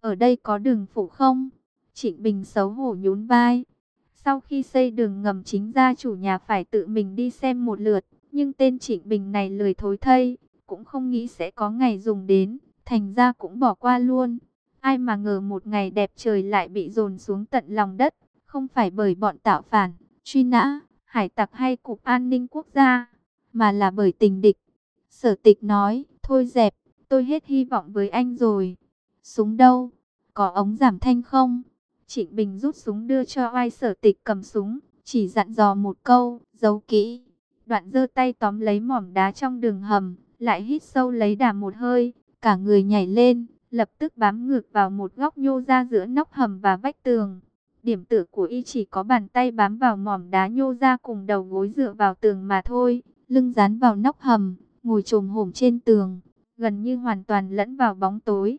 ở đây có đường phủ không? Trịnh Bình xấu hổ nhún vai. Sau khi xây đường ngầm chính ra chủ nhà phải tự mình đi xem một lượt, nhưng tên Trịnh Bình này lười thối thây, cũng không nghĩ sẽ có ngày dùng đến, thành ra cũng bỏ qua luôn. Ai mà ngờ một ngày đẹp trời lại bị dồn xuống tận lòng đất, không phải bởi bọn tạo phản, truy nã, hải tặc hay cục an ninh quốc gia, mà là bởi tình địch. Sở tịch nói, thôi dẹp, tôi hết hy vọng với anh rồi. Súng đâu? Có ống giảm thanh không? Trịnh Bình rút súng đưa cho oai sở tịch cầm súng, chỉ dặn dò một câu, giấu kỹ. Đoạn giơ tay tóm lấy mỏm đá trong đường hầm, lại hít sâu lấy đà một hơi, cả người nhảy lên, lập tức bám ngược vào một góc nhô ra giữa nóc hầm và vách tường. Điểm tựa của y chỉ có bàn tay bám vào mỏm đá nhô ra cùng đầu gối dựa vào tường mà thôi, lưng dán vào nóc hầm, ngồi trồm hổm trên tường, gần như hoàn toàn lẫn vào bóng tối.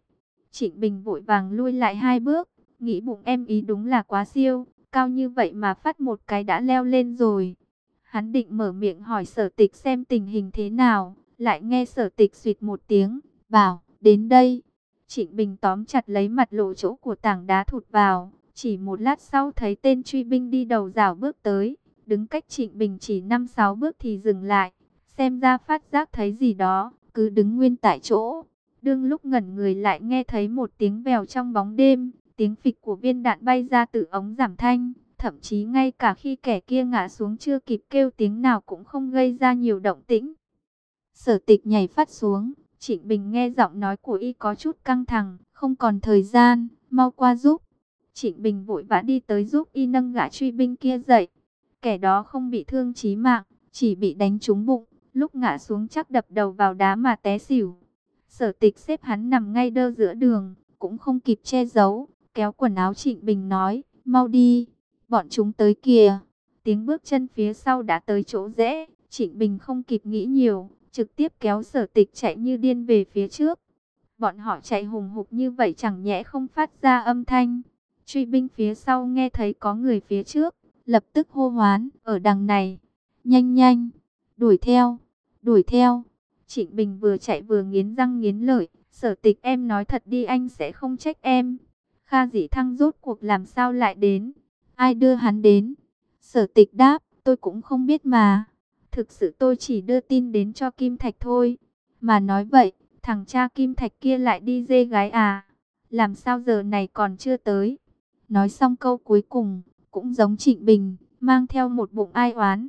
Trịnh Bình vội vàng lui lại hai bước, nghĩ bụng em ý đúng là quá siêu, cao như vậy mà phát một cái đã leo lên rồi. Hắn định mở miệng hỏi sở tịch xem tình hình thế nào, lại nghe sở tịch suyệt một tiếng, bảo, đến đây. Trịnh Bình tóm chặt lấy mặt lộ chỗ của tảng đá thụt vào, chỉ một lát sau thấy tên truy binh đi đầu rào bước tới, đứng cách Trịnh Bình chỉ 5-6 bước thì dừng lại, xem ra phát giác thấy gì đó, cứ đứng nguyên tại chỗ. Đương lúc ngẩn người lại nghe thấy một tiếng vèo trong bóng đêm, tiếng phịch của viên đạn bay ra từ ống giảm thanh, thậm chí ngay cả khi kẻ kia ngã xuống chưa kịp kêu tiếng nào cũng không gây ra nhiều động tĩnh. Sở tịch nhảy phát xuống, Trịnh Bình nghe giọng nói của y có chút căng thẳng, không còn thời gian, mau qua giúp. Trịnh Bình vội vã đi tới giúp y nâng gã truy binh kia dậy. Kẻ đó không bị thương chí mạng, chỉ bị đánh trúng bụng, lúc ngã xuống chắc đập đầu vào đá mà té xỉu. Sở tịch xếp hắn nằm ngay đơ giữa đường, cũng không kịp che giấu, kéo quần áo Trịnh Bình nói, mau đi, bọn chúng tới kìa. Tiếng bước chân phía sau đã tới chỗ rẽ, Trịnh Bình không kịp nghĩ nhiều, trực tiếp kéo sở tịch chạy như điên về phía trước. Bọn họ chạy hùng hục như vậy chẳng nhẽ không phát ra âm thanh. Truy binh phía sau nghe thấy có người phía trước, lập tức hô hoán, ở đằng này. Nhanh nhanh, đuổi theo, đuổi theo. Trịnh Bình vừa chạy vừa nghiến răng nghiến lợi, sở tịch em nói thật đi anh sẽ không trách em. Kha dĩ thăng rốt cuộc làm sao lại đến, ai đưa hắn đến. Sở tịch đáp, tôi cũng không biết mà. Thực sự tôi chỉ đưa tin đến cho Kim Thạch thôi. Mà nói vậy, thằng cha Kim Thạch kia lại đi dê gái à? Làm sao giờ này còn chưa tới? Nói xong câu cuối cùng, cũng giống Trịnh Bình, mang theo một bụng ai oán.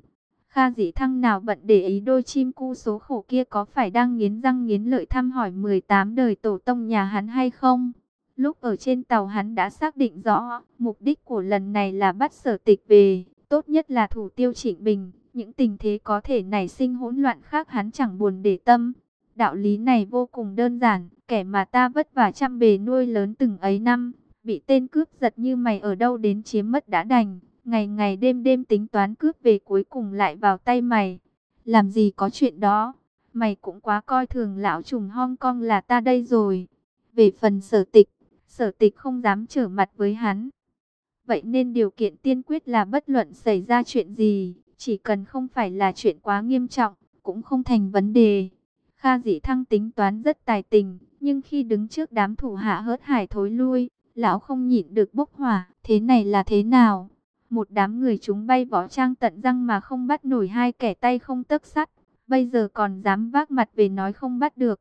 Kha dĩ thăng nào bận để ý đôi chim cu số khổ kia có phải đang nghiến răng nghiến lợi thăm hỏi 18 đời tổ tông nhà hắn hay không? Lúc ở trên tàu hắn đã xác định rõ, mục đích của lần này là bắt sở tịch về, tốt nhất là thủ tiêu Trịnh Bình. Những tình thế có thể nảy sinh hỗn loạn khác hắn chẳng buồn để tâm. Đạo lý này vô cùng đơn giản, kẻ mà ta vất vả chăm bề nuôi lớn từng ấy năm, bị tên cướp giật như mày ở đâu đến chiếm mất đã đành. Ngày ngày đêm đêm tính toán cướp về cuối cùng lại vào tay mày. Làm gì có chuyện đó, mày cũng quá coi thường lão trùng Hong Kong là ta đây rồi. Về phần sở tịch, sở tịch không dám trở mặt với hắn. Vậy nên điều kiện tiên quyết là bất luận xảy ra chuyện gì, chỉ cần không phải là chuyện quá nghiêm trọng, cũng không thành vấn đề. Kha dĩ thăng tính toán rất tài tình, nhưng khi đứng trước đám thủ hạ hớt hải thối lui, lão không nhịn được bốc hỏa, thế này là thế nào? Một đám người chúng bay võ trang tận răng mà không bắt nổi hai kẻ tay không tấc sắt, bây giờ còn dám vác mặt về nói không bắt được.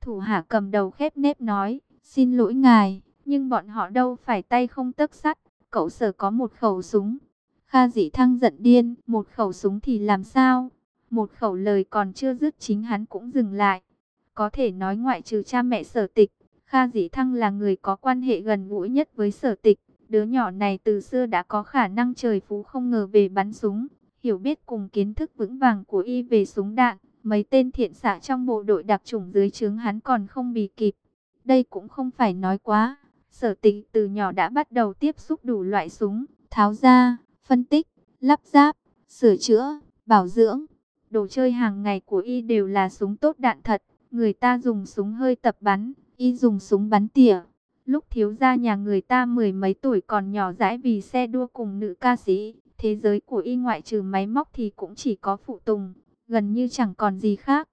Thủ hạ cầm đầu khép nếp nói, xin lỗi ngài, nhưng bọn họ đâu phải tay không tấc sắt, cậu sở có một khẩu súng, Kha dĩ thăng giận điên, một khẩu súng thì làm sao? Một khẩu lời còn chưa dứt chính hắn cũng dừng lại. Có thể nói ngoại trừ cha mẹ sở tịch, Kha dĩ thăng là người có quan hệ gần gũi nhất với sở tịch. Đứa nhỏ này từ xưa đã có khả năng trời phú không ngờ về bắn súng. Hiểu biết cùng kiến thức vững vàng của y về súng đạn, mấy tên thiện xạ trong bộ đội đặc chủng dưới trướng hắn còn không bì kịp. Đây cũng không phải nói quá. Sở tịch từ nhỏ đã bắt đầu tiếp xúc đủ loại súng, tháo ra, phân tích, lắp ráp, sửa chữa, bảo dưỡng. Đồ chơi hàng ngày của y đều là súng tốt đạn thật. Người ta dùng súng hơi tập bắn, y dùng súng bắn tỉa. Lúc thiếu gia nhà người ta mười mấy tuổi còn nhỏ dãi vì xe đua cùng nữ ca sĩ. Thế giới của y ngoại trừ máy móc thì cũng chỉ có phụ tùng, gần như chẳng còn gì khác.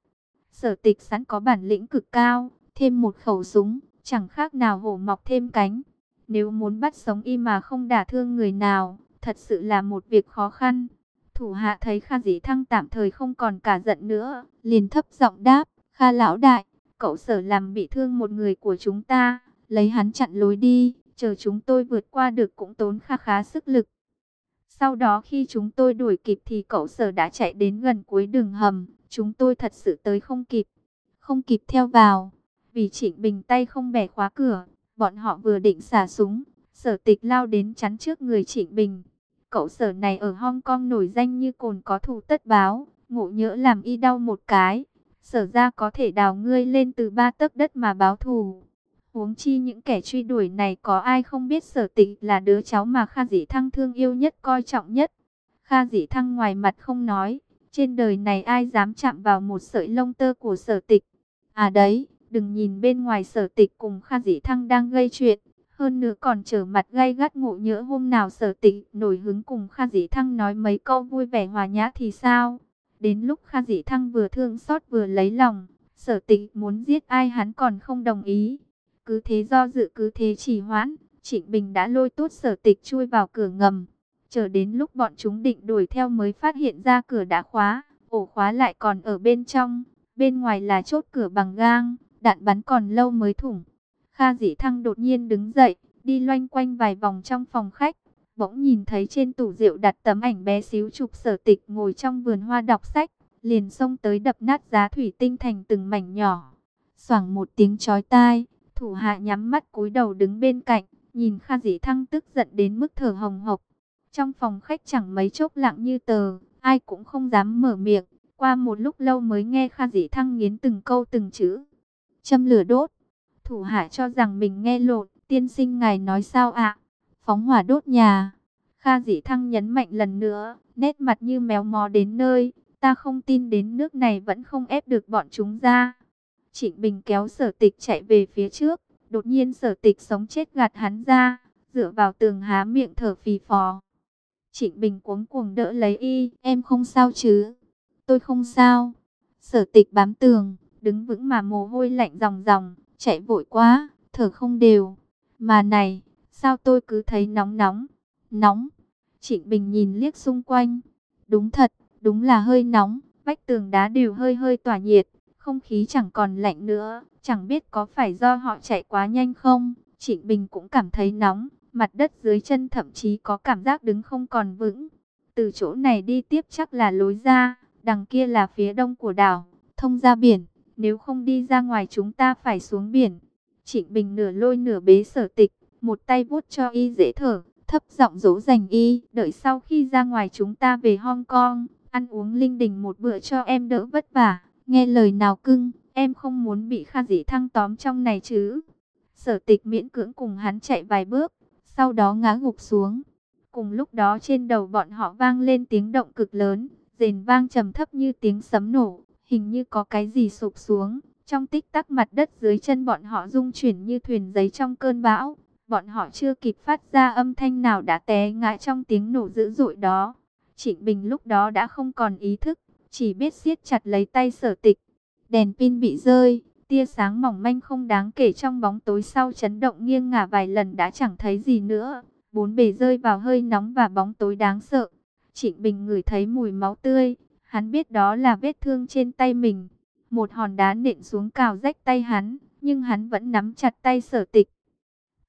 Sở tịch sẵn có bản lĩnh cực cao, thêm một khẩu súng, chẳng khác nào hổ mọc thêm cánh. Nếu muốn bắt sống y mà không đả thương người nào, thật sự là một việc khó khăn. Thủ hạ thấy Kha Dĩ Thăng tạm thời không còn cả giận nữa, liền thấp giọng đáp, Kha lão đại, cậu sở làm bị thương một người của chúng ta, lấy hắn chặn lối đi, chờ chúng tôi vượt qua được cũng tốn kha khá sức lực. Sau đó khi chúng tôi đuổi kịp thì cậu sở đã chạy đến gần cuối đường hầm, chúng tôi thật sự tới không kịp, không kịp theo vào, vì Trịnh Bình tay không bẻ khóa cửa, bọn họ vừa định xả súng, sở tịch lao đến chắn trước người Trịnh Bình. Cậu sở này ở Hong Kong nổi danh như cồn có thù tất báo, ngộ nhỡ làm y đau một cái, sở ra có thể đào ngươi lên từ ba tấc đất mà báo thù. Huống chi những kẻ truy đuổi này có ai không biết sở tịch là đứa cháu mà Kha Dĩ Thăng thương yêu nhất coi trọng nhất. Kha Dĩ Thăng ngoài mặt không nói, trên đời này ai dám chạm vào một sợi lông tơ của sở tịch. À đấy, đừng nhìn bên ngoài sở tịch cùng Kha Dĩ Thăng đang gây chuyện, hơn nữa còn trở mặt gay gắt ngộ nhỡ hôm nào sở tịch nổi hứng cùng Kha Dĩ Thăng nói mấy câu vui vẻ hòa nhã thì sao? Đến lúc Kha Dĩ Thăng vừa thương xót vừa lấy lòng, sở tịch muốn giết ai hắn còn không đồng ý. Cứ thế do dự cứ thế chỉ hoãn, Trịnh Bình đã lôi tốt sở tịch chui vào cửa ngầm. Chờ đến lúc bọn chúng định đuổi theo mới phát hiện ra cửa đã khóa, ổ khóa lại còn ở bên trong, bên ngoài là chốt cửa bằng gang, đạn bắn còn lâu mới thủng. Kha dĩ thăng đột nhiên đứng dậy, đi loanh quanh vài vòng trong phòng khách, bỗng nhìn thấy trên tủ rượu đặt tấm ảnh bé xíu chụp sở tịch ngồi trong vườn hoa đọc sách, liền xông tới đập nát giá thủy tinh thành từng mảnh nhỏ. Xoảng một tiếng chói tai, thủ hạ nhắm mắt cúi đầu đứng bên cạnh, nhìn Kha Dĩ Thăng tức giận đến mức thở hồng hộc. Trong phòng khách chẳng mấy chốc lặng như tờ, ai cũng không dám mở miệng. Qua một lúc lâu mới nghe Kha Dĩ Thăng nghiến từng câu từng chữ. Châm lửa đốt. Thủ hạ cho rằng mình nghe lộn, tiên sinh ngài nói sao ạ? Phóng hỏa đốt nhà. Kha Dĩ Thăng nhấn mạnh lần nữa, nét mặt như méo mó đến nơi. Ta không tin đến nước này vẫn không ép được bọn chúng ra. Trịnh Bình kéo sở tịch chạy về phía trước. Đột nhiên sở tịch sống chết gạt hắn ra. Dựa vào tường há miệng thở phì phò. Trịnh Bình cuống cuồng đỡ lấy y. Em không sao chứ? Tôi không sao. Sở tịch bám tường. Đứng vững mà mồ hôi lạnh ròng ròng. Chạy vội quá. Thở không đều. Mà này. Sao tôi cứ thấy nóng nóng. Nóng. Trịnh Bình nhìn liếc xung quanh. Đúng thật. Đúng là hơi nóng. Vách tường đá đều hơi hơi tỏa nhiệt không khí chẳng còn lạnh nữa, chẳng biết có phải do họ chạy quá nhanh không. Trịnh Bình cũng cảm thấy nóng, mặt đất dưới chân thậm chí có cảm giác đứng không còn vững. Từ chỗ này đi tiếp chắc là lối ra, đằng kia là phía đông của đảo, thông ra biển. Nếu không đi ra ngoài chúng ta phải xuống biển. Trịnh Bình nửa lôi nửa bế sở tịch, một tay vuốt cho y dễ thở, thấp giọng dỗ dành y. Đợi sau khi ra ngoài chúng ta về Hong Kong, ăn uống linh đình một bữa cho em đỡ vất vả. Nghe lời nào cưng, em không muốn bị Kha Dĩ Thăng tóm trong này chứ. Sở tịch miễn cưỡng cùng hắn chạy vài bước, sau đó ngã gục xuống. Cùng lúc đó trên đầu bọn họ vang lên tiếng động cực lớn, rền vang trầm thấp như tiếng sấm nổ, hình như có cái gì sụp xuống. Trong tích tắc mặt đất dưới chân bọn họ rung chuyển như thuyền giấy trong cơn bão. Bọn họ chưa kịp phát ra âm thanh nào đã té ngã trong tiếng nổ dữ dội đó. Trịnh Bình lúc đó đã không còn ý thức, chỉ biết siết chặt lấy tay sở tịch. Đèn pin bị rơi, tia sáng mỏng manh không đáng kể trong bóng tối sau chấn động nghiêng ngả vài lần đã chẳng thấy gì nữa. Bốn bề rơi vào hơi nóng và bóng tối đáng sợ. Trịnh Bình ngửi thấy mùi máu tươi, hắn biết đó là vết thương trên tay mình. Một hòn đá nện xuống cào rách tay hắn, nhưng hắn vẫn nắm chặt tay sở tịch.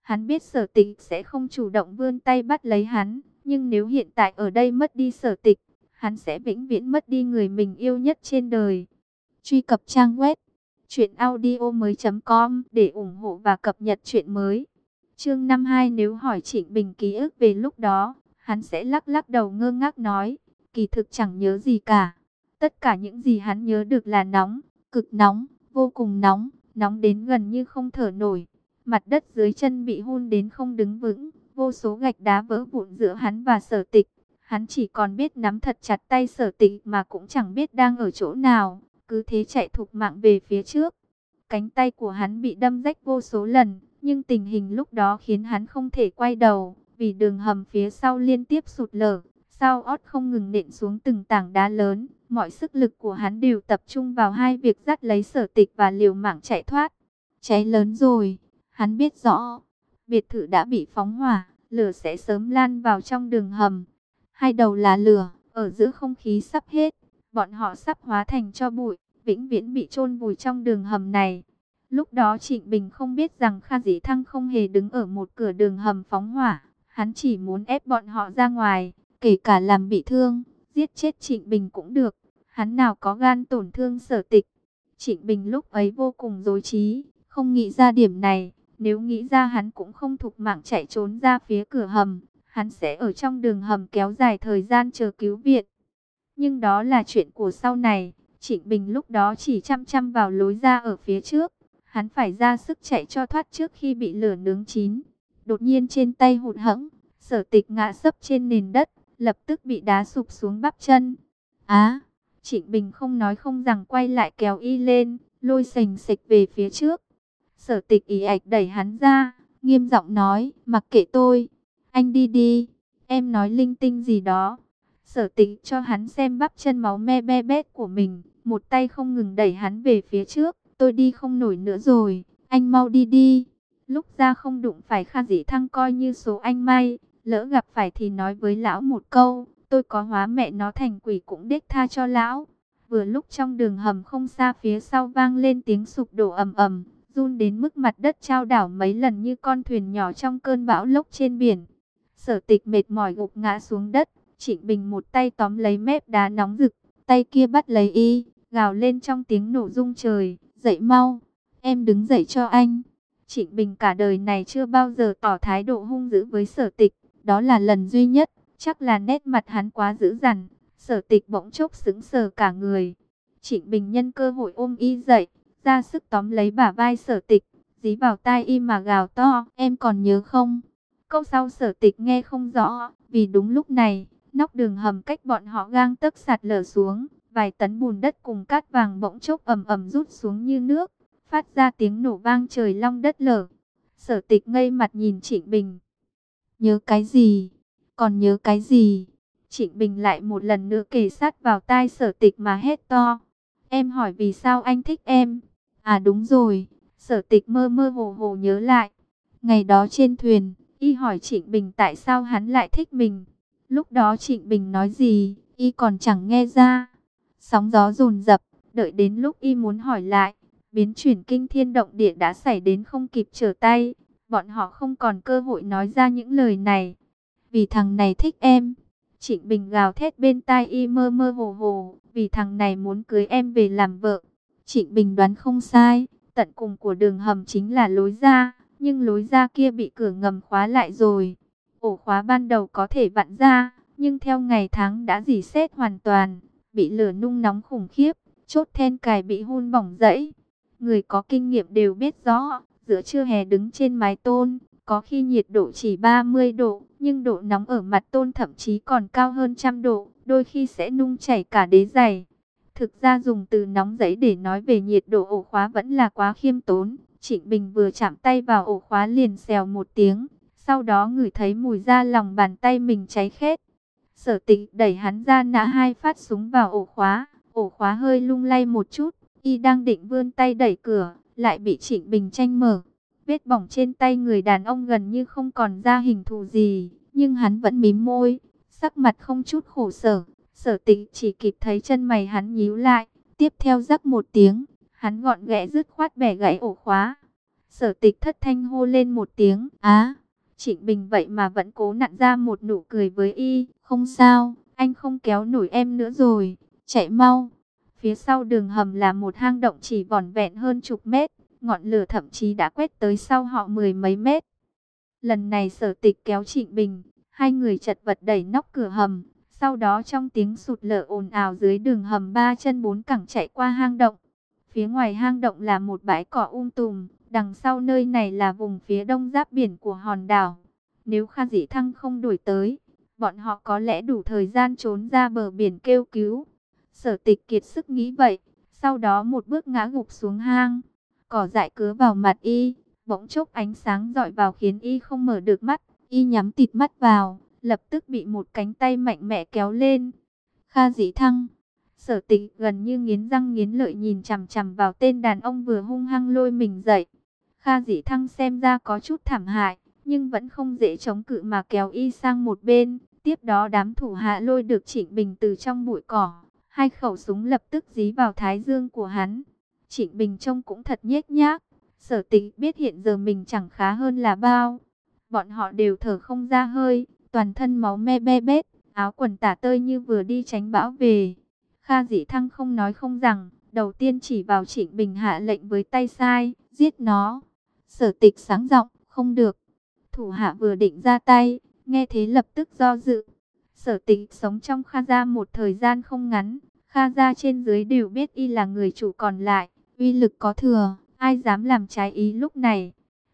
Hắn biết sở tịch sẽ không chủ động vươn tay bắt lấy hắn, nhưng nếu hiện tại ở đây mất đi sở tịch, hắn sẽ vĩnh viễn mất đi người mình yêu nhất trên đời. Truy cập trang web truyệnaudiomoi.com để ủng hộ và cập nhật truyện mới. Chương 52 nếu hỏi Trịnh Bình ký ức về lúc đó, hắn sẽ lắc lắc đầu ngơ ngác nói, kỳ thực chẳng nhớ gì cả. Tất cả những gì hắn nhớ được là nóng, cực nóng, vô cùng nóng, nóng đến gần như không thở nổi. Mặt đất dưới chân bị hun đến không đứng vững, vô số gạch đá vỡ vụn giữa hắn và sở tịch. Hắn chỉ còn biết nắm thật chặt tay sở tịch mà cũng chẳng biết đang ở chỗ nào. Cứ thế chạy thục mạng về phía trước. Cánh tay của hắn bị đâm rách vô số lần. Nhưng tình hình lúc đó khiến hắn không thể quay đầu. Vì đường hầm phía sau liên tiếp sụt lở. Sau ót không ngừng nện xuống từng tảng đá lớn. Mọi sức lực của hắn đều tập trung vào hai việc dắt lấy sở tịch và liều mạng chạy thoát. Cháy lớn rồi. Hắn biết rõ, biệt thự đã bị phóng hỏa, lửa sẽ sớm lan vào trong đường hầm. Hai đầu là lửa, ở giữa không khí sắp hết, bọn họ sắp hóa thành cho bụi, vĩnh viễn bị chôn vùi trong đường hầm này. Lúc đó Trịnh Bình không biết rằng Kha Dĩ Thăng không hề đứng ở một cửa đường hầm phóng hỏa, hắn chỉ muốn ép bọn họ ra ngoài, kể cả làm bị thương, giết chết Trịnh Bình cũng được, hắn nào có gan tổn thương sở tịch. Trịnh Bình lúc ấy vô cùng dối trí, không nghĩ ra điểm này, nếu nghĩ ra hắn cũng không thục mạng chạy trốn ra phía cửa hầm, hắn sẽ ở trong đường hầm kéo dài thời gian chờ cứu viện. Nhưng đó là chuyện của sau này, Trịnh Bình lúc đó chỉ chăm chăm vào lối ra ở phía trước, hắn phải ra sức chạy cho thoát trước khi bị lửa nướng chín. Đột nhiên trên tay hụt hẫng, sở tịch ngã sấp trên nền đất, lập tức bị đá sụp xuống bắp chân. Á, Trịnh Bình không nói không rằng quay lại kéo y lên, lôi sành sịch về phía trước. Sở tịch ý ạch đẩy hắn ra, nghiêm giọng nói, mặc kệ tôi, anh đi đi, em nói linh tinh gì đó. Sở tịch cho hắn xem bắp chân máu me be bét của mình, một tay không ngừng đẩy hắn về phía trước, tôi đi không nổi nữa rồi, anh mau đi đi. Lúc ra không đụng phải Kha Dĩ Thăng coi như số anh may, lỡ gặp phải thì nói với lão một câu, tôi có hóa mẹ nó thành quỷ cũng đếch tha cho lão. Vừa lúc trong đường hầm không xa phía sau vang lên tiếng sụp đổ ầm ầm, run đến mức mặt đất trao đảo mấy lần như con thuyền nhỏ trong cơn bão lốc trên biển. Sở tịch mệt mỏi gục ngã xuống đất, Trịnh Bình một tay tóm lấy mép đá nóng rực, tay kia bắt lấy y, gào lên trong tiếng nổ rung trời, dậy mau, em đứng dậy cho anh. Trịnh Bình cả đời này chưa bao giờ tỏ thái độ hung dữ với sở tịch, đó là lần duy nhất, chắc là nét mặt hắn quá dữ dằn, sở tịch bỗng chốc sững sờ cả người. Trịnh Bình nhân cơ hội ôm y dậy, ra sức tóm lấy bả vai sở tịch, dí vào tai y mà gào to, em còn nhớ không? Câu sau sở tịch nghe không rõ, vì đúng lúc này, nóc đường hầm cách bọn họ gang tấc sạt lở xuống, vài tấn bùn đất cùng cát vàng bỗng chốc ầm ầm rút xuống như nước, phát ra tiếng nổ vang trời long đất lở. Sở tịch ngây mặt nhìn Trịnh Bình. Nhớ cái gì? Còn nhớ cái gì? Trịnh Bình lại một lần nữa kề sát vào tai sở tịch mà hét to. Em hỏi vì sao anh thích em? À đúng rồi, sở tịch mơ mơ hồ hồ nhớ lại. Ngày đó trên thuyền, y hỏi Trịnh Bình tại sao hắn lại thích mình. Lúc đó Trịnh Bình nói gì, y còn chẳng nghe ra. Sóng gió dồn dập, đợi đến lúc y muốn hỏi lại, biến chuyển kinh thiên động địa đã xảy đến không kịp trở tay. Bọn họ không còn cơ hội nói ra những lời này. Vì thằng này thích em. Trịnh Bình gào thét bên tai y mơ mơ hồ hồ. Vì thằng này muốn cưới em về làm vợ. Trịnh Bình đoán không sai. Tận cùng của đường hầm chính là lối ra. Nhưng lối ra kia bị cửa ngầm khóa lại rồi. Ổ khóa ban đầu có thể vặn ra. Nhưng theo ngày tháng đã dỉ xét hoàn toàn. Bị lửa nung nóng khủng khiếp. Chốt then cài bị hun bỏng rẫy. Người có kinh nghiệm đều biết rõ giữa trưa hè đứng trên mái tôn, có khi nhiệt độ chỉ 30 độ, nhưng độ nóng ở mặt tôn thậm chí còn cao hơn trăm độ, đôi khi sẽ nung chảy cả đế giày. Thực ra dùng từ nóng giấy để nói về nhiệt độ ổ khóa vẫn là quá khiêm tốn. Trịnh Bình vừa chạm tay vào ổ khóa liền xèo một tiếng, sau đó ngửi thấy mùi da lòng bàn tay mình cháy khét. Sở tịch đẩy hắn ra nã hai phát súng vào ổ khóa, ổ khóa hơi lung lay một chút, y đang định vươn tay đẩy cửa, lại bị Trịnh Bình tranh mở. Vết bỏng trên tay người đàn ông gần như không còn ra hình thù gì, nhưng hắn vẫn mím môi, sắc mặt không chút khổ sở. Sở tịch chỉ kịp thấy chân mày hắn nhíu lại, tiếp theo rắc một tiếng, hắn gọn ghẽ dứt khoát bẻ gãy ổ khóa. Sở tịch thất thanh hô lên một tiếng, á, Trịnh Bình vậy mà vẫn cố nặn ra một nụ cười với y, không sao, anh không kéo nổi em nữa rồi, chạy mau. Phía sau đường hầm là một hang động chỉ vỏn vẹn hơn chục mét, ngọn lửa thậm chí đã quét tới sau họ mười mấy mét. Lần này sở tịch kéo Trịnh Bình, hai người chật vật đẩy nóc cửa hầm, sau đó trong tiếng sụt lở ồn ào dưới đường hầm ba chân bốn cẳng chạy qua hang động. Phía ngoài hang động là một bãi cỏ um tùm, đằng sau nơi này là vùng phía đông giáp biển của hòn đảo. Nếu Kha Dĩ Thăng không đuổi tới, bọn họ có lẽ đủ thời gian trốn ra bờ biển kêu cứu. Sở tịch kiệt sức nghĩ vậy, sau đó một bước ngã gục xuống hang. Cỏ dại cứa vào mặt y, bỗng chốc ánh sáng dọi vào khiến y không mở được mắt. Y nhắm tịt mắt vào, lập tức bị một cánh tay mạnh mẽ kéo lên. Kha dĩ thăng, sở tịch gần như nghiến răng nghiến lợi nhìn chằm chằm vào tên đàn ông vừa hung hăng lôi mình dậy. Kha dĩ thăng xem ra có chút thảm hại, nhưng vẫn không dễ chống cự mà kéo y sang một bên. Tiếp đó đám thủ hạ lôi được Trịnh Bình từ trong bụi cỏ, hai khẩu súng lập tức dí vào thái dương của hắn. Trịnh Bình trông cũng thật nhếch nhác, sở tịch biết hiện giờ mình chẳng khá hơn là bao. Bọn họ đều thở không ra hơi, toàn thân máu me be bét, áo quần tả tơi như vừa đi tránh bão về. Kha dĩ thăng không nói không rằng, đầu tiên chỉ vào Trịnh Bình hạ lệnh với tay sai, giết nó. Sở tịch sáng giọng, không được. Thủ hạ vừa định ra tay, nghe thế lập tức do dự. Sở tịch sống trong Kha Gia một thời gian không ngắn, Kha Gia trên dưới đều biết y là người chủ còn lại, uy lực có thừa, ai dám làm trái ý lúc này.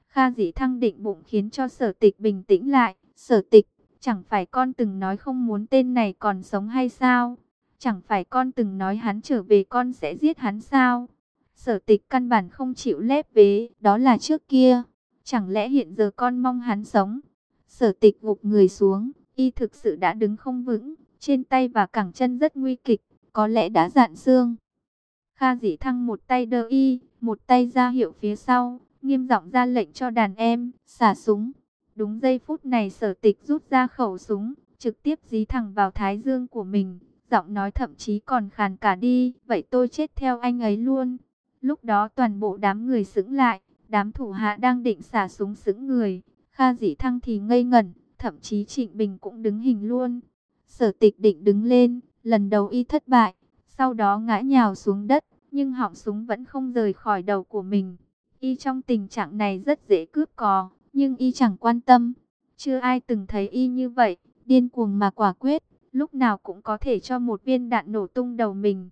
Kha dĩ thăng định bụng khiến cho sở tịch bình tĩnh lại, sở tịch, chẳng phải con từng nói không muốn tên này còn sống hay sao? Chẳng phải con từng nói hắn trở về con sẽ giết hắn sao? Sở tịch căn bản không chịu lép vế, đó là trước kia. Chẳng lẽ hiện giờ con mong hắn sống? Sở tịch gục người xuống, y thực sự đã đứng không vững, trên tay và cẳng chân rất nguy kịch, có lẽ đã dạn xương. Kha dĩ thăng một tay đỡ y, một tay ra hiệu phía sau, nghiêm giọng ra lệnh cho đàn em, xả súng. Đúng giây phút này sở tịch rút ra khẩu súng, trực tiếp dí thẳng vào thái dương của mình, giọng nói thậm chí còn khàn cả đi, vậy tôi chết theo anh ấy luôn. Lúc đó toàn bộ đám người sững lại, đám thủ hạ đang định xả súng sững người, Kha dĩ thăng thì ngây ngẩn, thậm chí Trịnh Bình cũng đứng hình luôn. Sở tịch định đứng lên, lần đầu y thất bại, sau đó ngã nhào xuống đất, nhưng họng súng vẫn không rời khỏi đầu của mình. Y trong tình trạng này rất dễ cướp cò, nhưng y chẳng quan tâm. Chưa ai từng thấy y như vậy, điên cuồng mà quả quyết, lúc nào cũng có thể cho một viên đạn nổ tung đầu mình.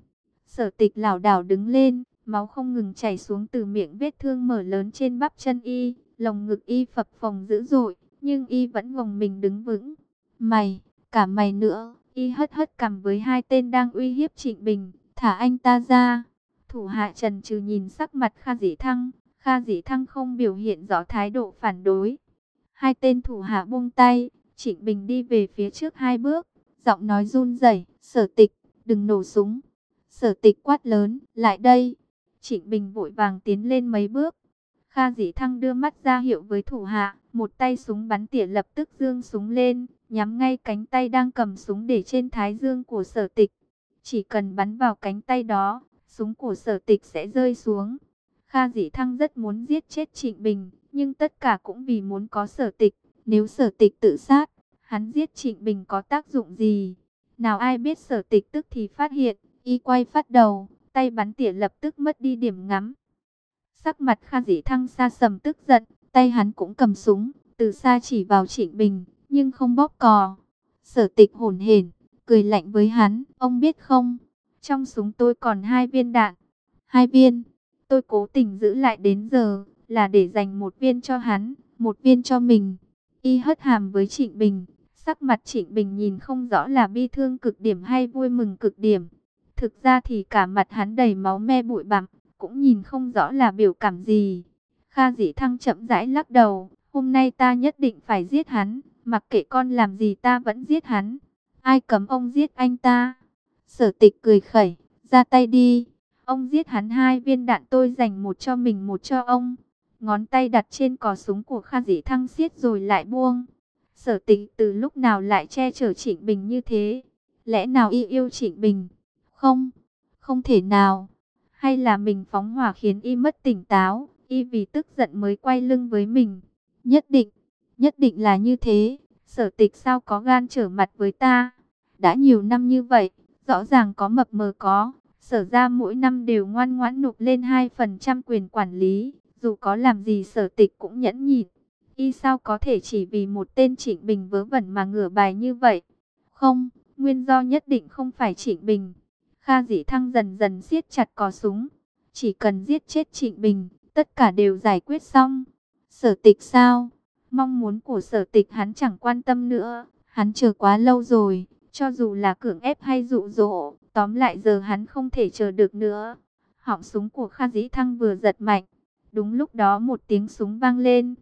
Sở tịch lảo đảo đứng lên, máu không ngừng chảy xuống từ miệng vết thương mở lớn trên bắp chân y, lồng ngực y phập phồng dữ dội, nhưng y vẫn gồng mình đứng vững. Mày, cả mày nữa, y hất hất cầm với hai tên đang uy hiếp Trịnh Bình, thả anh ta ra. Thủ hạ trần trừ nhìn sắc mặt Kha Dĩ Thăng, Kha Dĩ Thăng không biểu hiện rõ thái độ phản đối. Hai tên thủ hạ buông tay, Trịnh Bình đi về phía trước hai bước, giọng nói run rẩy, sở tịch, đừng nổ súng. Sở tịch quát lớn, lại đây. Trịnh Bình vội vàng tiến lên mấy bước. Kha Dĩ Thăng đưa mắt ra hiệu với thủ hạ, một tay súng bắn tỉa lập tức dương súng lên, nhắm ngay cánh tay đang cầm súng để trên thái dương của sở tịch. Chỉ cần bắn vào cánh tay đó, súng của sở tịch sẽ rơi xuống. Kha Dĩ Thăng rất muốn giết chết Trịnh Bình, nhưng tất cả cũng vì muốn có sở tịch. Nếu sở tịch tự sát, hắn giết Trịnh Bình có tác dụng gì? Nào ai biết sở tịch tức thì phát hiện, y quay phát đầu, tay bắn tỉa lập tức mất đi điểm ngắm. Sắc mặt Kha Dĩ Thăng xa sầm tức giận, tay hắn cũng cầm súng, từ xa chỉ vào Trịnh Bình, nhưng không bóp cò. Sở tịch hồn hển, cười lạnh với hắn, ông biết không, trong súng tôi còn hai viên đạn. Hai viên, tôi cố tình giữ lại đến giờ, là để dành một viên cho hắn, một viên cho mình. Y hất hàm với Trịnh Bình, sắc mặt Trịnh Bình nhìn không rõ là bi thương cực điểm hay vui mừng cực điểm. Thực ra thì cả mặt hắn đầy máu me bụi bặm, cũng nhìn không rõ là biểu cảm gì. Kha dĩ thăng chậm rãi lắc đầu, hôm nay ta nhất định phải giết hắn, mặc kệ con làm gì ta vẫn giết hắn. Ai cấm ông giết anh ta? Sở tịch cười khẩy, ra tay đi. Ông giết hắn hai viên đạn tôi dành một cho mình một cho ông. Ngón tay đặt trên cò súng của Kha dĩ thăng siết rồi lại buông. Sở tịch từ lúc nào lại che chở Trịnh Bình như thế? Lẽ nào y yêu Trịnh Bình? Không, không thể nào. Hay là mình phóng hỏa khiến y mất tỉnh táo, y vì tức giận mới quay lưng với mình. Nhất định, nhất định là như thế. Sở tịch sao có gan trở mặt với ta? Đã nhiều năm như vậy, rõ ràng có mập mờ có. Sở ra mỗi năm đều ngoan ngoãn nộp lên 2% quyền quản lý. Dù có làm gì sở tịch cũng nhẫn nhịn. Y sao có thể chỉ vì một tên Trịnh Bình vớ vẩn mà ngửa bài như vậy? Không, nguyên do nhất định không phải Trịnh Bình. Kha dĩ thăng dần dần siết chặt cò súng. Chỉ cần giết chết Trịnh Bình, tất cả đều giải quyết xong. Sở tịch sao? Mong muốn của sở tịch hắn chẳng quan tâm nữa. Hắn chờ quá lâu rồi, cho dù là cưỡng ép hay dụ dỗ, tóm lại giờ hắn không thể chờ được nữa. Họng súng của Kha Dĩ Thăng vừa giật mạnh. Đúng lúc đó một tiếng súng vang lên.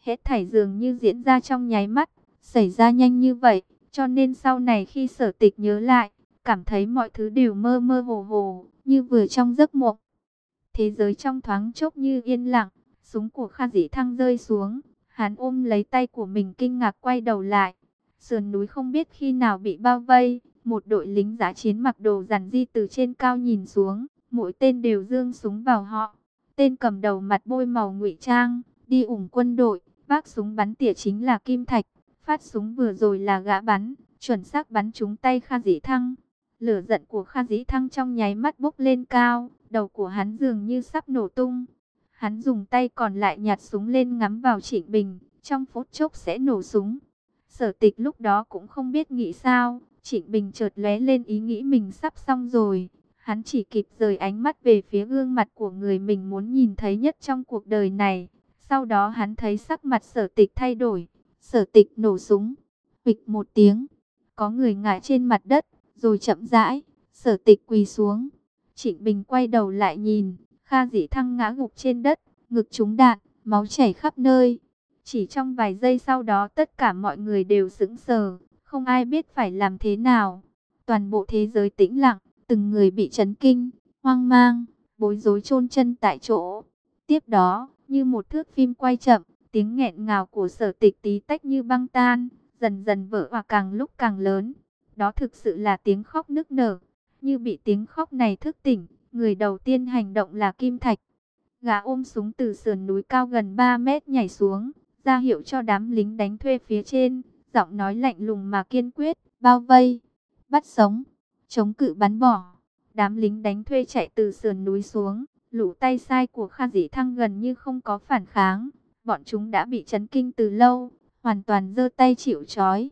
Hết thảy dường như diễn ra trong nháy mắt, xảy ra nhanh như vậy. Cho nên sau này khi sở tịch nhớ lại, cảm thấy mọi thứ đều mơ mơ hồ hồ, như vừa trong giấc mộng. Thế giới trong thoáng chốc như yên lặng, Súng của Kha Dĩ Thăng rơi xuống, hắn ôm lấy tay của mình kinh ngạc quay đầu lại. Sườn núi không biết khi nào bị bao vây, một đội lính giá chiến mặc đồ giản di từ trên cao nhìn xuống, mỗi tên đều dương súng vào họ. Tên cầm đầu mặt bôi màu ngụy trang, đi ủng quân đội, vác súng bắn tỉa chính là Kim Thạch, phát súng vừa rồi là gã bắn, chuẩn xác bắn trúng tay Kha Dĩ Thăng. Lửa giận của Kha Dĩ Thăng trong nháy mắt bốc lên cao, đầu của hắn dường như sắp nổ tung. Hắn dùng tay còn lại nhặt súng lên ngắm vào Trịnh Bình, trong phút chốc sẽ nổ súng. Sở tịch lúc đó cũng không biết nghĩ sao, Trịnh Bình chợt lóe lên ý nghĩ mình sắp xong rồi. Hắn chỉ kịp rời ánh mắt về phía gương mặt của người mình muốn nhìn thấy nhất trong cuộc đời này. Sau đó hắn thấy sắc mặt sở tịch thay đổi. Sở tịch nổ súng. Bịch một tiếng. Có người ngã trên mặt đất. Rồi chậm rãi. Sở tịch quỳ xuống. Trịnh Bình quay đầu lại nhìn. Kha dĩ thăng ngã gục trên đất. Ngực trúng đạn. Máu chảy khắp nơi. Chỉ trong vài giây sau đó tất cả mọi người đều sững sờ. Không ai biết phải làm thế nào. Toàn bộ thế giới tĩnh lặng. Từng người bị chấn kinh, hoang mang, bối rối chôn chân tại chỗ. Tiếp đó, như một thước phim quay chậm, tiếng nghẹn ngào của sở tịch tí tách như băng tan, dần dần vỡ hòa càng lúc càng lớn. Đó thực sự là tiếng khóc nức nở. Như bị tiếng khóc này thức tỉnh, người đầu tiên hành động là Kim Thạch. Gã ôm súng từ sườn núi cao gần 3 mét nhảy xuống, ra hiệu cho đám lính đánh thuê phía trên, giọng nói lạnh lùng mà kiên quyết, bao vây, bắt sống chống cự bắn bỏ. Đám lính đánh thuê chạy từ sườn núi xuống, lũ tay sai của Kha Dĩ Thăng gần như không có phản kháng. Bọn chúng đã bị chấn kinh từ lâu, hoàn toàn giơ tay chịu trói.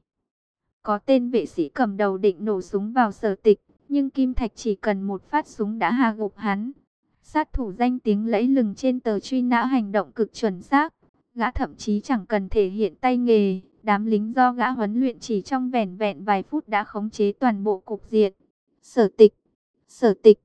Có tên vệ sĩ cầm đầu định nổ súng vào sở tịch, nhưng Kim Thạch chỉ cần một phát súng đã hạ gục hắn. Sát thủ danh tiếng lẫy lừng trên tờ truy nã hành động cực chuẩn xác. Gã thậm chí chẳng cần thể hiện tay nghề, đám lính do gã huấn luyện chỉ trong vẻn vẹn vài phút đã khống chế toàn bộ cục diện. Sở tịch, sở tịch,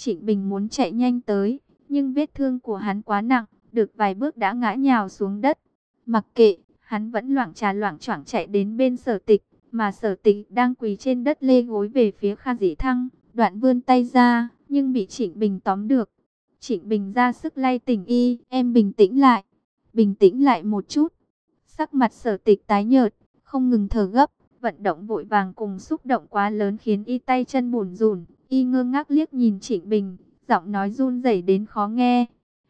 Trịnh Bình muốn chạy nhanh tới, nhưng vết thương của hắn quá nặng, được vài bước đã ngã nhào xuống đất. Mặc kệ, hắn vẫn loảng trà loảng choảng chạy đến bên sở tịch, mà sở tịch đang quỳ trên đất lê gối về phía Kha Dĩ Thăng, đoạn vươn tay ra, nhưng bị Trịnh Bình tóm được. Trịnh Bình ra sức lay tỉnh y, em bình tĩnh lại, bình tĩnh lại một chút. Sắc mặt sở tịch tái nhợt, không ngừng thở gấp, vận động vội vàng cùng xúc động quá lớn khiến y tay chân bùn rùn, y ngơ ngác liếc nhìn Trịnh Bình, giọng nói run rẩy đến khó nghe.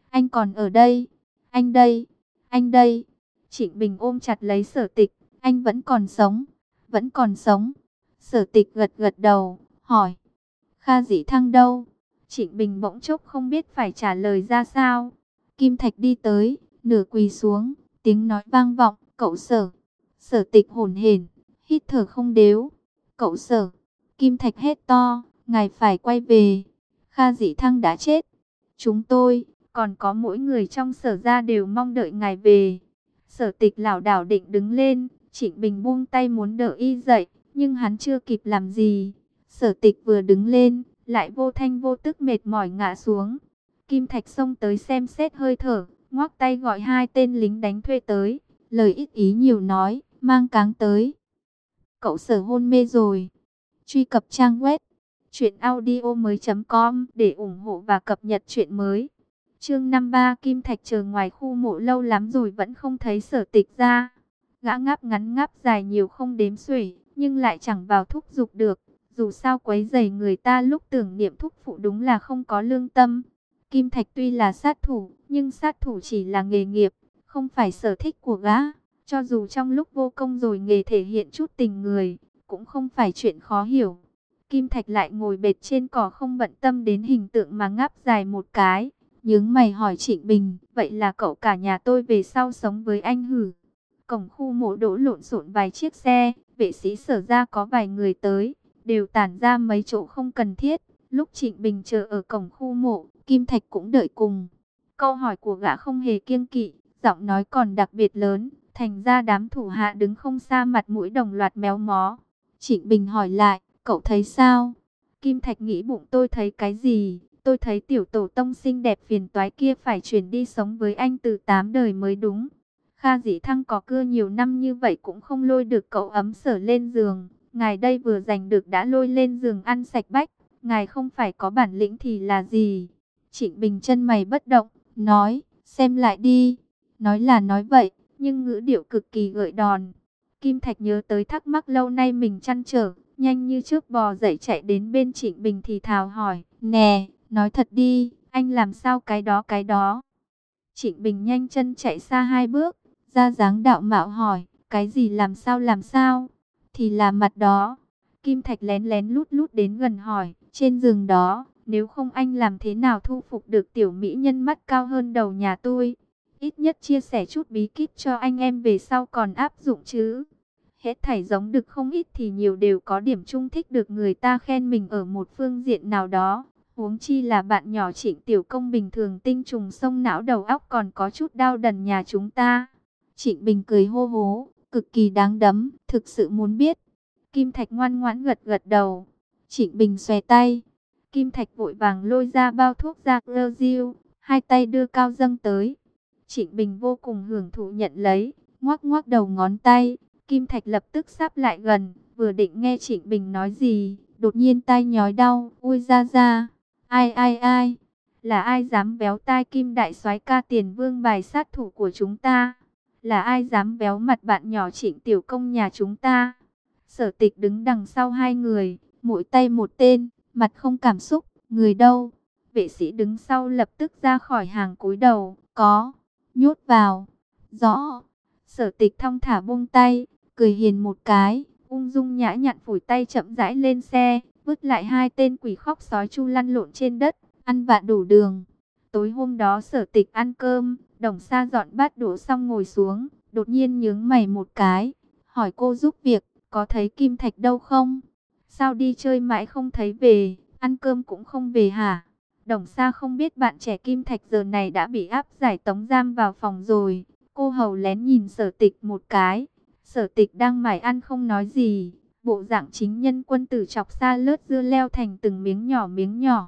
Anh còn ở đây, anh đây, anh đây. Trịnh Bình ôm chặt lấy sở tịch, anh vẫn còn sống, vẫn còn sống. Sở tịch gật gật đầu, hỏi, Kha dĩ thăng đâu? Trịnh Bình bỗng chốc không biết phải trả lời ra sao. Kim Thạch đi tới, nửa quỳ xuống, tiếng nói vang vọng, cậu sở. Sở tịch hồn hển, hít thở không đếu. Cậu sở, Kim Thạch hét to, ngài phải quay về. Kha dĩ thăng đã chết. Chúng tôi, còn có mỗi người trong sở ra đều mong đợi ngài về. Sở tịch lảo đảo định đứng lên, Trịnh Bình buông tay muốn đỡ y dậy, nhưng hắn chưa kịp làm gì. Sở tịch vừa đứng lên, lại vô thanh vô tức mệt mỏi ngã xuống. Kim Thạch xông tới xem xét hơi thở, ngoắc tay gọi hai tên lính đánh thuê tới, lời ít ý nhiều nói, mang cáng tới. Cậu sở hôn mê rồi. Truy cập trang web truyệnaudiomoi.com để ủng hộ và cập nhật truyện mới. Chương 53 Kim Thạch chờ ngoài khu mộ lâu lắm rồi vẫn không thấy sở tịch ra. Gã ngáp ngắn ngáp dài nhiều không đếm xuể, nhưng lại chẳng vào thúc dục được. Dù sao quấy dày người ta lúc tưởng niệm thúc phụ đúng là không có lương tâm. Kim Thạch tuy là sát thủ, nhưng sát thủ chỉ là nghề nghiệp, không phải sở thích của gã. Cho dù trong lúc vô công rồi nghề thể hiện chút tình người, cũng không phải chuyện khó hiểu. Kim Thạch lại ngồi bệt trên cỏ không bận tâm đến hình tượng mà ngáp dài một cái. Nhướng mày hỏi Trịnh Bình, vậy là cậu cả nhà tôi về sau sống với anh hử? Cổng khu mộ đỗ lộn xộn vài chiếc xe, vệ sĩ sở ra có vài người tới, đều tản ra mấy chỗ không cần thiết. Lúc Trịnh Bình chờ ở cổng khu mộ, Kim Thạch cũng đợi cùng. Câu hỏi của gã không hề kiêng kỵ, giọng nói còn đặc biệt lớn, thành ra đám thủ hạ đứng không xa mặt mũi đồng loạt méo mó. Trịnh Bình hỏi lại, cậu thấy sao? Kim Thạch nghĩ bụng tôi thấy cái gì? Tôi thấy tiểu tổ tông xinh đẹp phiền toái kia phải chuyển đi sống với anh từ tám đời mới đúng. Kha dĩ thăng có cưa nhiều năm như vậy cũng không lôi được cậu ấm sở lên giường. Ngài đây vừa giành được đã lôi lên giường ăn sạch bách. Ngài không phải có bản lĩnh thì là gì? Trịnh Bình chân mày bất động, nói, xem lại đi. Nói là nói vậy, nhưng ngữ điệu cực kỳ gợi đòn. Kim Thạch nhớ tới thắc mắc lâu nay mình chăn trở, nhanh như trước bò dậy chạy đến bên Trịnh Bình thì thào hỏi, nè, nói thật đi, anh làm sao cái đó cái đó. Trịnh Bình nhanh chân chạy xa hai bước, ra dáng đạo mạo hỏi, cái gì làm sao làm sao, thì là mặt đó. Kim Thạch lén lén lút lút đến gần hỏi, trên giường đó, nếu không anh làm thế nào thu phục được tiểu mỹ nhân mắt cao hơn đầu nhà tôi? Ít nhất chia sẻ chút bí kíp cho anh em về sau còn áp dụng chứ. Hết thảy giống được không ít thì nhiều đều có điểm chung thích được người ta khen mình ở một phương diện nào đó. Huống chi là bạn nhỏ trịnh tiểu công bình thường tinh trùng sông não đầu óc còn có chút đau đần nhà chúng ta. Trịnh Bình cười hô hố, cực kỳ đáng đấm, thực sự muốn biết. Kim Thạch ngoan ngoãn gật gật đầu. Trịnh Bình xòe tay. Kim Thạch vội vàng lôi ra bao thuốc ra rơ diêu, hai tay đưa cao dâng tới. Trịnh Bình vô cùng hưởng thụ nhận lấy, ngoắc ngoắc đầu ngón tay. Kim Thạch lập tức sắp lại gần, vừa định nghe Trịnh Bình nói gì, đột nhiên tai nhói đau, ui ra ra. Ai ai ai, là ai dám béo tai Kim Đại soái ca tiền vương bài sát thủ của chúng ta? Là ai dám béo mặt bạn nhỏ Trịnh Tiểu Công nhà chúng ta? Sở tịch đứng đằng sau hai người, mỗi tay một tên, mặt không cảm xúc, người đâu? Vệ sĩ đứng sau lập tức ra khỏi hàng cúi đầu, có, nhốt vào, rõ. Sở tịch thong thả buông tay, cười hiền một cái, ung dung nhã nhặn phủi tay chậm rãi lên xe, vứt lại hai tên quỷ khóc sói chu lăn lộn trên đất, ăn vạ đủ đường. Tối hôm đó sở tịch ăn cơm, đồng sa dọn bát đũa xong ngồi xuống, đột nhiên nhướng mày một cái, hỏi cô giúp việc, có thấy Kim Thạch đâu không? Sao đi chơi mãi không thấy về, ăn cơm cũng không về hả? Đồng Sa không biết bạn trẻ Kim Thạch giờ này đã bị áp giải tống giam vào phòng rồi. Cô hầu lén nhìn sở tịch một cái. Sở tịch đang mải ăn không nói gì. Bộ dạng chính nhân quân tử chọc xa lớt dưa leo thành từng miếng nhỏ miếng nhỏ.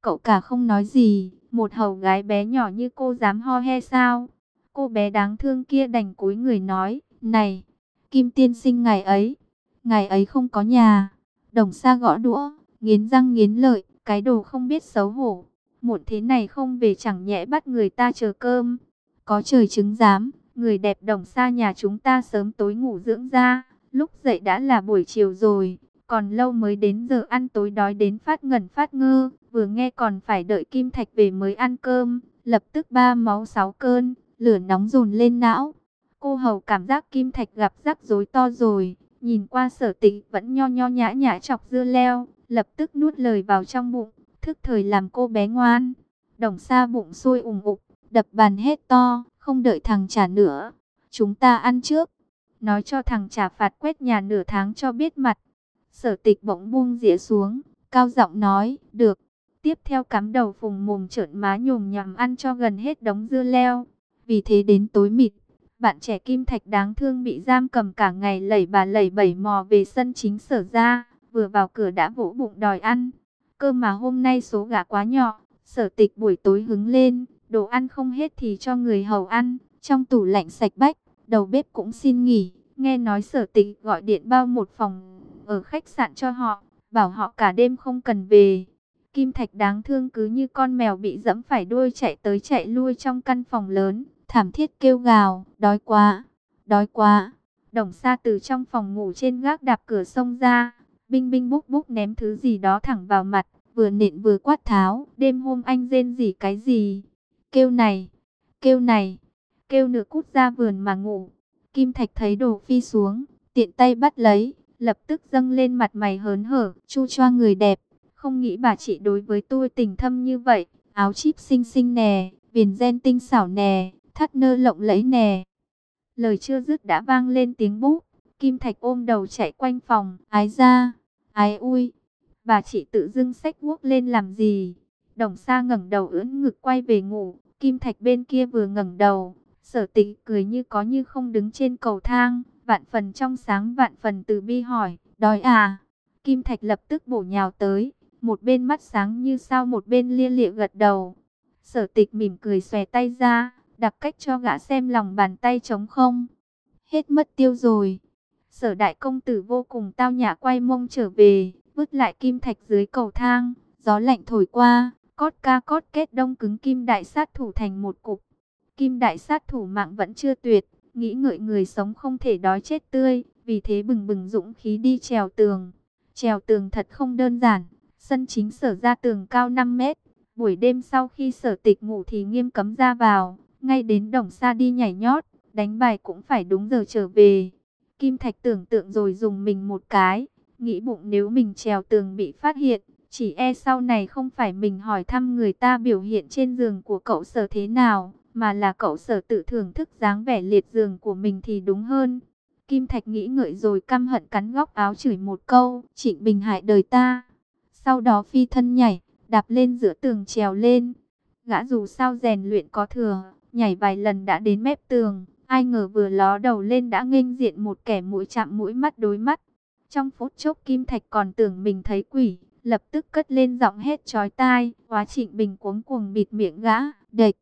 Cậu cả không nói gì. Một hầu gái bé nhỏ như cô dám ho he sao? Cô bé đáng thương kia đành cúi người nói. Này, Kim tiên sinh ngày ấy. Ngày ấy không có nhà. Đồng xa gõ đũa, nghiến răng nghiến lợi cái đồ không biết xấu hổ. Muộn thế này không về chẳng nhẽ bắt người ta chờ cơm. Có trời chứng giám, người đẹp đồng xa nhà chúng ta sớm tối ngủ dưỡng ra. Lúc dậy đã là buổi chiều rồi, còn lâu mới đến giờ ăn tối đói đến phát ngẩn phát ngơ. Vừa nghe còn phải đợi Kim Thạch về mới ăn cơm, lập tức ba máu sáu cơn, lửa nóng dồn lên não. Cô hầu cảm giác Kim Thạch gặp rắc rối to rồi, nhìn qua sở tịch vẫn nho nho nhã nhã chọc dưa leo, lập tức nuốt lời vào trong bụng, thức thời làm cô bé ngoan. Đồng xa bụng sôi ủng ục, đập bàn hết to, không đợi thằng trả nữa. Chúng ta ăn trước. Nói cho thằng trả phạt quét nhà nửa tháng cho biết mặt. Sở tịch bỗng buông dĩa xuống, cao giọng nói, được. Tiếp theo cắm đầu phùng mồm trợn má nhồm nhằm ăn cho gần hết đống dưa leo. Vì thế đến tối mịt, bạn trẻ Kim Thạch đáng thương bị giam cầm cả ngày lẩy bà lẩy bẩy mò về sân chính sở ra vừa vào cửa đã vỗ bụng đòi ăn. Cơ mà hôm nay số gà quá nhỏ, sở tịch buổi tối hứng lên, đồ ăn không hết thì cho người hầu ăn, trong tủ lạnh sạch bách, đầu bếp cũng xin nghỉ. Nghe nói sở tịch gọi điện bao một phòng ở khách sạn cho họ, bảo họ cả đêm không cần về. Kim Thạch đáng thương cứ như con mèo bị dẫm phải đuôi chạy tới chạy lui trong căn phòng lớn, thảm thiết kêu gào, đói quá, đói quá. Đồng xa từ trong phòng ngủ trên gác đạp cửa sông ra, Binh binh búc búc ném thứ gì đó thẳng vào mặt, vừa nện vừa quát tháo. Đêm hôm anh rên gì cái gì? Kêu này, kêu này, kêu nửa cút ra vườn mà ngủ. Kim Thạch thấy đồ phi xuống, tiện tay bắt lấy, lập tức dâng lên mặt mày hớn hở, chu choa người đẹp. Không nghĩ bà chị đối với tôi tình thâm như vậy, áo chip xinh xinh nè, viền gen tinh xảo nè, thắt nơ lộng lẫy nè. Lời chưa dứt đã vang lên tiếng bút, Kim Thạch ôm đầu chạy quanh phòng, ái ra. Ái ui, bà chị tự dưng sách guốc lên làm gì? Đồng xa ngẩng đầu ưỡn ngực quay về ngủ, Kim Thạch bên kia vừa ngẩng đầu, sở tịch cười như có như không đứng trên cầu thang, vạn phần trong sáng vạn phần từ bi hỏi, đói à? Kim Thạch lập tức bổ nhào tới, một bên mắt sáng như sao một bên lia lịa gật đầu. Sở tịch mỉm cười xòe tay ra, đặt cách cho gã xem lòng bàn tay trống không. Hết mất tiêu rồi. Sở đại công tử vô cùng tao nhã quay mông trở về, vứt lại kim thạch dưới cầu thang, gió lạnh thổi qua, cót ca cót kết đông cứng kim đại sát thủ thành một cục, Kim đại sát thủ mạng vẫn chưa tuyệt, nghĩ ngợi người sống không thể đói chết tươi, vì thế bừng bừng dũng khí đi trèo tường. Trèo tường thật không đơn giản, sân chính sở ra tường cao 5 mét, buổi đêm sau khi sở tịch ngủ thì nghiêm cấm ra vào, ngay đến đồng xa đi nhảy nhót, đánh bài cũng phải đúng giờ trở về. Kim Thạch tưởng tượng rồi dùng mình một cái, nghĩ bụng nếu mình trèo tường bị phát hiện, chỉ e sau này không phải mình hỏi thăm người ta biểu hiện trên giường của cậu sở thế nào, mà là cậu sở tự thưởng thức dáng vẻ liệt giường của mình thì đúng hơn. Kim Thạch nghĩ ngợi rồi căm hận cắn góc áo chửi một câu, Trịnh Bình hại đời ta. Sau đó phi thân nhảy, đạp lên giữa tường trèo lên. Gã dù sao rèn luyện có thừa, nhảy vài lần đã đến mép tường. Ai ngờ vừa ló đầu lên đã nghênh diện một kẻ mũi chạm mũi mắt đối mắt. Trong phút chốc Kim Thạch còn tưởng mình thấy quỷ, lập tức cất lên giọng hết chói tai. Quá Trịnh Bình cuống cuồng bịt miệng gã, đệch.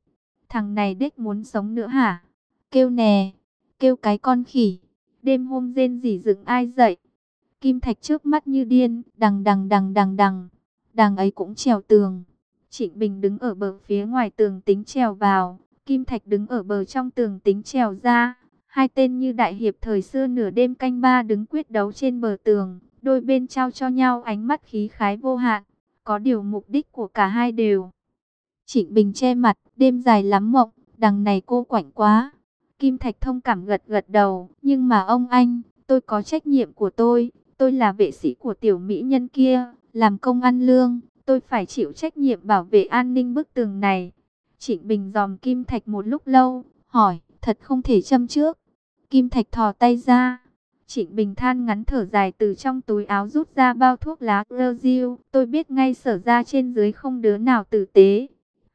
Thằng này đếch muốn sống nữa hả? Kêu nè, kêu cái con khỉ. Đêm hôm rên rỉ dựng ai dậy? Kim Thạch trước mắt như điên, đằng đằng đằng đằng đằng. Đằng ấy cũng trèo tường. Trịnh Bình đứng ở bờ phía ngoài tường tính trèo vào. Kim Thạch đứng ở bờ trong tường tính trèo ra. Hai tên như đại hiệp thời xưa nửa đêm canh ba đứng quyết đấu trên bờ tường. Đôi bên trao cho nhau ánh mắt khí khái vô hạn. Có điều mục đích của cả hai đều. Trịnh Bình che mặt, đêm dài lắm mộng, đằng này cô quạnh quá. Kim Thạch thông cảm gật gật đầu, nhưng mà ông anh, tôi có trách nhiệm của tôi, tôi là vệ sĩ của tiểu mỹ nhân kia, làm công ăn lương, tôi phải chịu trách nhiệm bảo vệ an ninh bức tường này. Trịnh Bình dòm Kim Thạch một lúc lâu, hỏi, thật không thể châm trước. Kim Thạch thò tay ra. Trịnh Bình than ngắn thở dài từ trong túi áo rút ra bao thuốc lá Brazil. Tôi biết ngay sở ra trên dưới không đứa nào tử tế.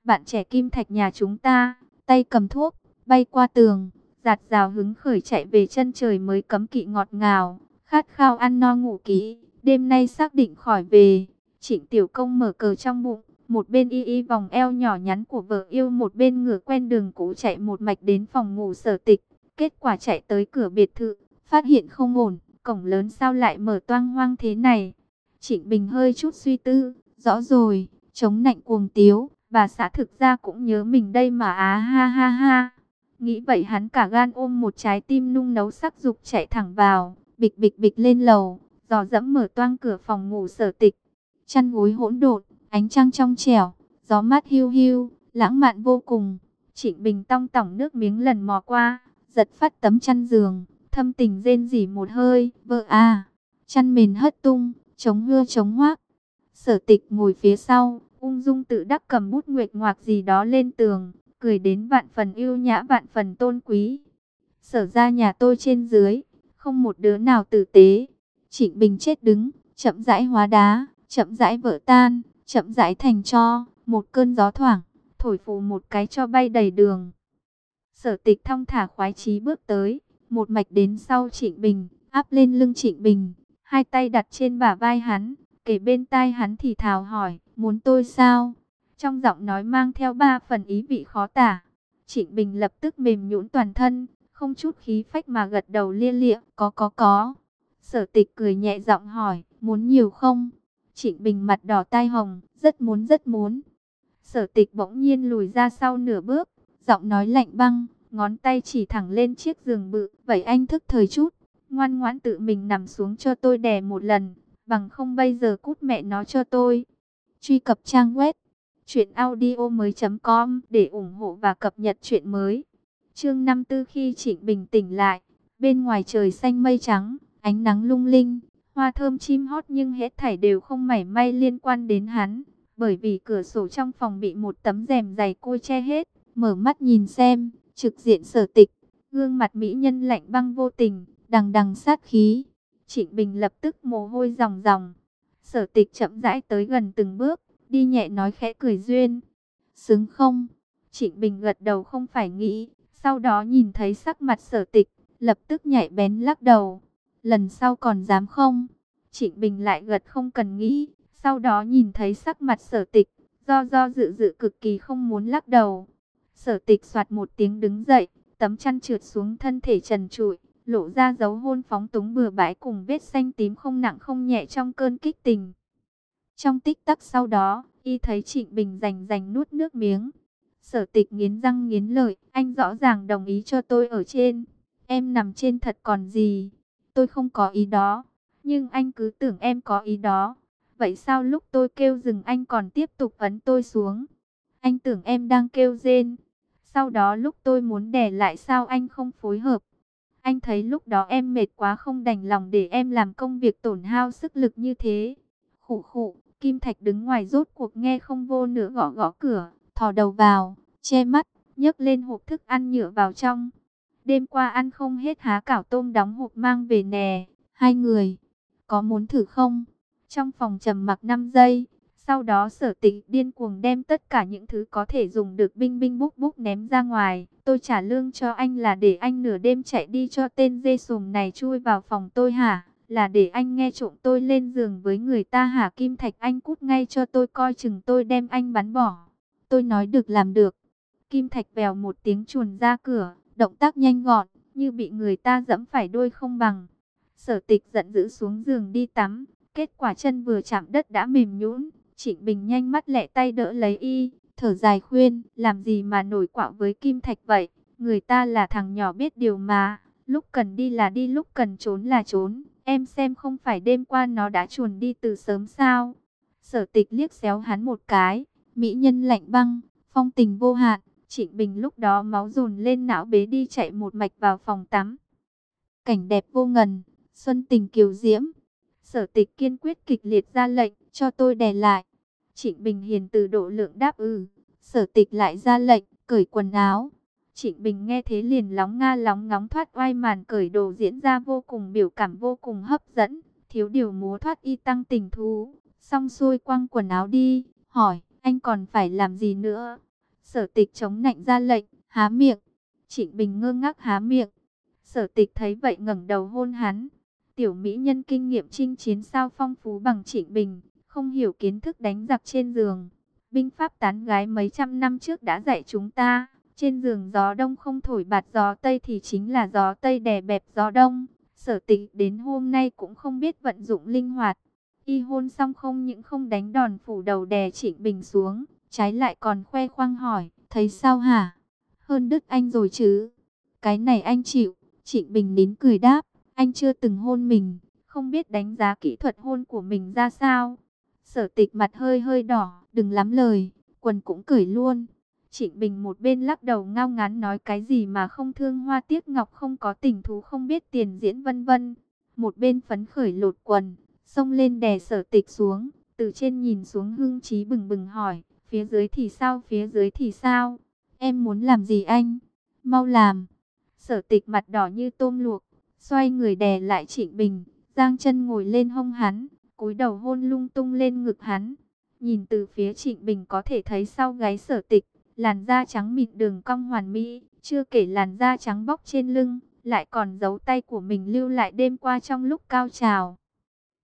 Bạn trẻ Kim Thạch nhà chúng ta, tay cầm thuốc, bay qua tường, giạt rào hứng khởi chạy về chân trời mới cấm kỵ ngọt ngào, khát khao ăn no ngủ kỹ, đêm nay xác định khỏi về. Trịnh Tiểu Công mở cờ trong bụng, một bên y y vòng eo nhỏ nhắn của vợ yêu một bên ngửa quen đường cũ chạy một mạch đến phòng ngủ sở tịch. Kết quả chạy tới cửa biệt thự, phát hiện không ổn, cổng lớn sao lại mở toang hoang thế này. Trịnh Bình hơi chút suy tư, rõ rồi, chống nạnh cuồng tiếu, bà xã thực ra cũng nhớ mình đây mà á ha ha ha. Nghĩ vậy hắn cả gan ôm một trái tim nung nấu sắc dục chạy thẳng vào, bịch bịch bịch lên lầu, dò dẫm mở toang cửa phòng ngủ sở tịch. Chăn gối hỗn độn, ánh trăng trong trẻo, gió mát hiu hiu, lãng mạn vô cùng. Trịnh Bình tong tỏng nước miếng lần mò qua, giật phát tấm chăn giường, thâm tình rên rỉ một hơi, vợ à, chăn mền hất tung, chống hưa chống hoác. Sở tịch ngồi phía sau, ung dung tự đắc cầm bút nguyệt ngoạc gì đó lên tường, cười đến vạn phần yêu nhã vạn phần tôn quý. Sở ra nhà tôi trên dưới, không một đứa nào tử tế. Trịnh Bình chết đứng, chậm rãi hóa đá, chậm rãi vỡ tan, chậm rãi thành cho, một cơn gió thoảng, thổi phù một cái cho bay đầy đường. Sở tịch thong thả khoái chí bước tới, một mạch đến sau Trịnh Bình, áp lên lưng Trịnh Bình, hai tay đặt trên bả vai hắn, kể bên tai hắn thì thào hỏi, muốn tôi sao? Trong giọng nói mang theo ba phần ý vị khó tả. Trịnh Bình lập tức mềm nhũn toàn thân, không chút khí phách mà gật đầu lia lịa, có có có. Sở tịch cười nhẹ giọng hỏi, muốn nhiều không? Trịnh Bình mặt đỏ tai hồng, rất muốn rất muốn. Sở tịch bỗng nhiên lùi ra sau nửa bước, giọng nói lạnh băng, ngón tay chỉ thẳng lên chiếc giường bự. Vậy anh thức thời chút, ngoan ngoãn tự mình nằm xuống cho tôi đè một lần, bằng không bây giờ cút mẹ nó cho tôi. Truy cập trang web Chuyện audio mới com để ủng hộ và cập nhật chuyện mới. Chương 54 khi Trịnh Bình tỉnh lại, bên ngoài trời xanh mây trắng, ánh nắng lung linh, hoa thơm chim hót nhưng hết thảy đều không mảy may liên quan đến hắn. Bởi vì cửa sổ trong phòng bị một tấm rèm dày côi che hết, mở mắt nhìn xem, trực diện sở tịch, gương mặt mỹ nhân lạnh băng vô tình, đằng đằng sát khí. Trịnh Bình lập tức mồ hôi ròng ròng. Sở tịch chậm rãi tới gần từng bước, đi nhẹ nói khẽ cười duyên. Xứng không? Trịnh Bình gật đầu không phải nghĩ, sau đó nhìn thấy sắc mặt sở tịch, lập tức nhảy bén lắc đầu. Lần sau còn dám không? Trịnh Bình lại gật không cần nghĩ, sau đó nhìn thấy sắc mặt sở tịch, do do dự dự cực kỳ không muốn lắc đầu. Sở tịch soạt một tiếng đứng dậy, tấm chăn trượt xuống thân thể trần trụi, lộ ra dấu hôn phóng túng bừa bãi cùng vết xanh tím không nặng không nhẹ trong cơn kích tình. Trong tích tắc sau đó, y thấy Trịnh Bình rành rành nuốt nước miếng. Sở tịch nghiến răng nghiến lợi, anh rõ ràng đồng ý cho tôi ở trên. Em nằm trên thật còn gì, tôi không có ý đó. Nhưng anh cứ tưởng em có ý đó. Vậy sao lúc tôi kêu dừng anh còn tiếp tục ấn tôi xuống? Anh tưởng em đang kêu rên. Sau đó lúc tôi muốn đè lại sao anh không phối hợp? Anh thấy lúc đó em mệt quá không đành lòng để em làm công việc tổn hao sức lực như thế. Khủ khủ, Kim Thạch đứng ngoài rốt cuộc nghe không vô nữa gõ gõ cửa, thò đầu vào, che mắt, nhấc lên hộp thức ăn nhựa vào trong. Đêm qua ăn không hết há cảo tôm đóng hộp mang về nè, hai người, có muốn thử không? Trong phòng trầm mặc 5 giây, sau đó sở tịch điên cuồng đem tất cả những thứ có thể dùng được binh binh búc búc ném ra ngoài. Tôi trả lương cho anh là để anh nửa đêm chạy đi cho tên dê sùm này chui vào phòng tôi hả? Là để anh nghe trộm tôi lên giường với người ta hả Kim Thạch anh cút ngay cho tôi coi chừng tôi đem anh bắn bỏ. Tôi nói được làm được. Kim Thạch vèo một tiếng chuồn ra cửa, động tác nhanh gọn, như bị người ta dẫm phải đôi không bằng. Sở tịch giận dữ xuống giường đi tắm, kết quả chân vừa chạm đất đã mềm nhũn. Trịnh Bình nhanh mắt lẹ tay đỡ lấy y, thở dài khuyên, làm gì mà nổi quạo với Kim Thạch vậy, người ta là thằng nhỏ biết điều mà, lúc cần đi là đi lúc cần trốn là trốn, em xem không phải đêm qua nó đã chuồn đi từ sớm sao. Sở tịch liếc xéo hắn một cái, mỹ nhân lạnh băng, phong tình vô hạn, Trịnh Bình lúc đó máu dồn lên não bế đi chạy một mạch vào phòng tắm. Cảnh đẹp vô ngần, xuân tình kiều diễm, sở tịch kiên quyết kịch liệt ra lệnh, cho tôi đè lại. Trịnh Bình Hiền từ độ lượng đáp ừ, sở tịch lại ra lệnh, cởi quần áo. Trịnh Bình nghe thế liền lóng nga lóng ngóng thoát oai màn cởi đồ diễn ra vô cùng biểu cảm vô cùng hấp dẫn. Thiếu điều múa thoát y tăng tình thú, xong xuôi quăng quần áo đi, hỏi, anh còn phải làm gì nữa? Sở tịch chống nạnh ra lệnh, há miệng. Trịnh Bình ngơ ngác há miệng. Sở tịch thấy vậy ngẩng đầu hôn hắn. Tiểu mỹ nhân kinh nghiệm chinh chiến sao phong phú bằng Trịnh Bình, không hiểu kiến thức đánh giặc trên giường. Binh pháp tán gái mấy trăm năm trước đã dạy chúng ta, trên giường gió đông không thổi bạt gió tây thì chính là gió tây đè bẹp gió đông. Sở tịch đến hôm nay cũng không biết vận dụng linh hoạt. Y hôn xong không những không đánh đòn phủ đầu đè Trịnh Bình xuống, trái lại còn khoe khoang hỏi, thấy sao hả? Hơn đức anh rồi chứ? Cái này anh chịu, Trịnh Bình nín cười đáp, anh chưa từng hôn mình, không biết đánh giá kỹ thuật hôn của mình ra sao. Sở tịch mặt hơi hơi đỏ, đừng lắm lời, quần cũng cởi luôn. Trịnh Bình một bên lắc đầu ngao ngán nói cái gì mà không thương hoa tiếc ngọc không có tình thú không biết tiền diễn vân vân. Một bên phấn khởi lột quần, xông lên đè sở tịch xuống, từ trên nhìn xuống hưng trí bừng bừng hỏi, phía dưới thì sao phía dưới thì sao, em muốn làm gì anh, mau làm. Sở tịch mặt đỏ như tôm luộc, xoay người đè lại Trịnh Bình, giang chân ngồi lên hông hắn, cúi đầu hôn lung tung lên ngực hắn. Nhìn từ phía Trịnh Bình có thể thấy sau gáy sở tịch, làn da trắng mịn đường cong hoàn mỹ, chưa kể làn da trắng bóc trên lưng, lại còn giấu tay của mình lưu lại đêm qua trong lúc cao trào.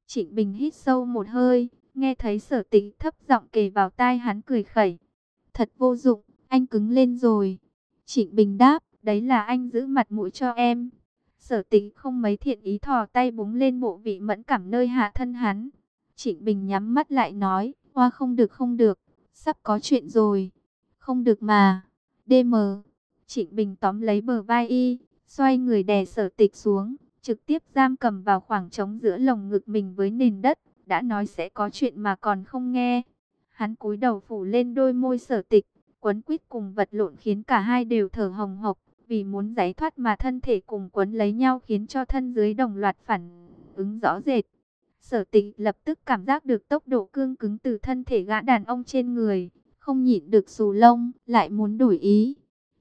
Trịnh Bình hít sâu một hơi, nghe thấy sở tịch thấp giọng kề vào tai hắn cười khẩy. Thật vô dụng, anh cứng lên rồi. Trịnh Bình đáp, đấy là anh giữ mặt mũi cho em. Sở tính không mấy thiện ý thò tay búng lên bộ vị mẫn cảm nơi hạ thân hắn. Trịnh Bình nhắm mắt lại nói, hoa không được không được, sắp có chuyện rồi. Không được mà. DM. Trịnh Bình tóm lấy bờ vai y, xoay người đè sở tịch xuống, trực tiếp giam cầm vào khoảng trống giữa lồng ngực mình với nền đất. Đã nói sẽ có chuyện mà còn không nghe. Hắn cúi đầu phủ lên đôi môi sở tịch, quấn quýt cùng vật lộn khiến cả hai đều thở hồng hộc. Vì muốn giải thoát mà thân thể cùng quấn lấy nhau khiến cho thân dưới đồng loạt phản ứng rõ rệt. Sở tịch lập tức cảm giác được tốc độ cương cứng từ thân thể gã đàn ông trên người. Không nhịn được xù lông, lại muốn đổi ý.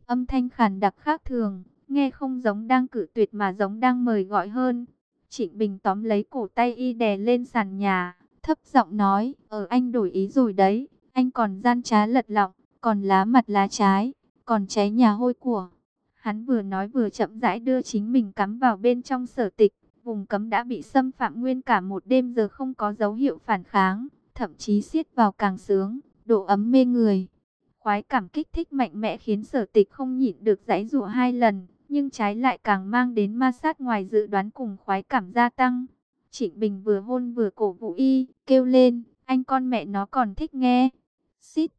Âm thanh khàn đặc khác thường, nghe không giống đang cử tuyệt mà giống đang mời gọi hơn. Trịnh Bình tóm lấy cổ tay y đè lên sàn nhà, thấp giọng nói, ở anh đổi ý rồi đấy, anh còn gian trá lật lọng, còn lá mặt lá trái, còn cháy nhà hôi của. Hắn vừa nói vừa chậm rãi đưa chính mình cắm vào bên trong sở tịch. Vùng cấm đã bị xâm phạm nguyên cả một đêm giờ không có dấu hiệu phản kháng. Thậm chí siết vào càng sướng, độ ấm mê người. Khoái cảm kích thích mạnh mẽ khiến sở tịch không nhịn được giãy dụa hai lần. Nhưng trái lại càng mang đến ma sát ngoài dự đoán cùng khoái cảm gia tăng. Trịnh Bình vừa hôn vừa cổ vũ y, kêu lên, anh con mẹ nó còn thích nghe. Xít,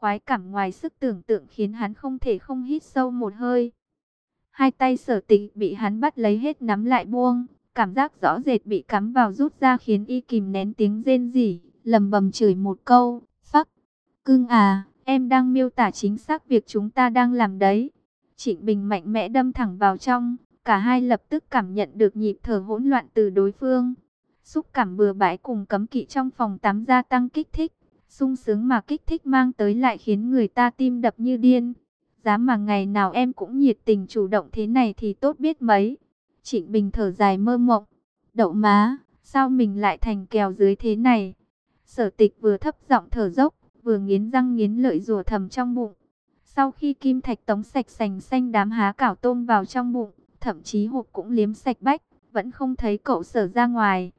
Khoái cảm ngoài sức tưởng tượng khiến hắn không thể không hít sâu một hơi. Hai tay sở tịch bị hắn bắt lấy hết nắm lại buông. Cảm giác rõ rệt bị cắm vào rút ra khiến y kìm nén tiếng rên rỉ, lầm bầm chửi một câu, phắc, cưng à, em đang miêu tả chính xác việc chúng ta đang làm đấy. Trịnh Bình mạnh mẽ đâm thẳng vào trong, cả hai lập tức cảm nhận được nhịp thở hỗn loạn từ đối phương. Xúc cảm bừa bãi cùng cấm kỵ trong phòng tắm gia tăng kích thích, sung sướng mà kích thích mang tới lại khiến người ta tim đập như điên. Giá mà ngày nào em cũng nhiệt tình chủ động thế này thì tốt biết mấy. Trịnh Bình thở dài mơ mộng. Đậu má, sao mình lại thành kèo dưới thế này? Sở tịch vừa thấp giọng thở dốc, vừa nghiến răng nghiến lợi rùa thầm trong bụng. Sau khi kim thạch tống sạch sành xanh đám há cảo tôm vào trong bụng, thậm chí hộp cũng liếm sạch bách, vẫn không thấy cậu sở ra ngoài.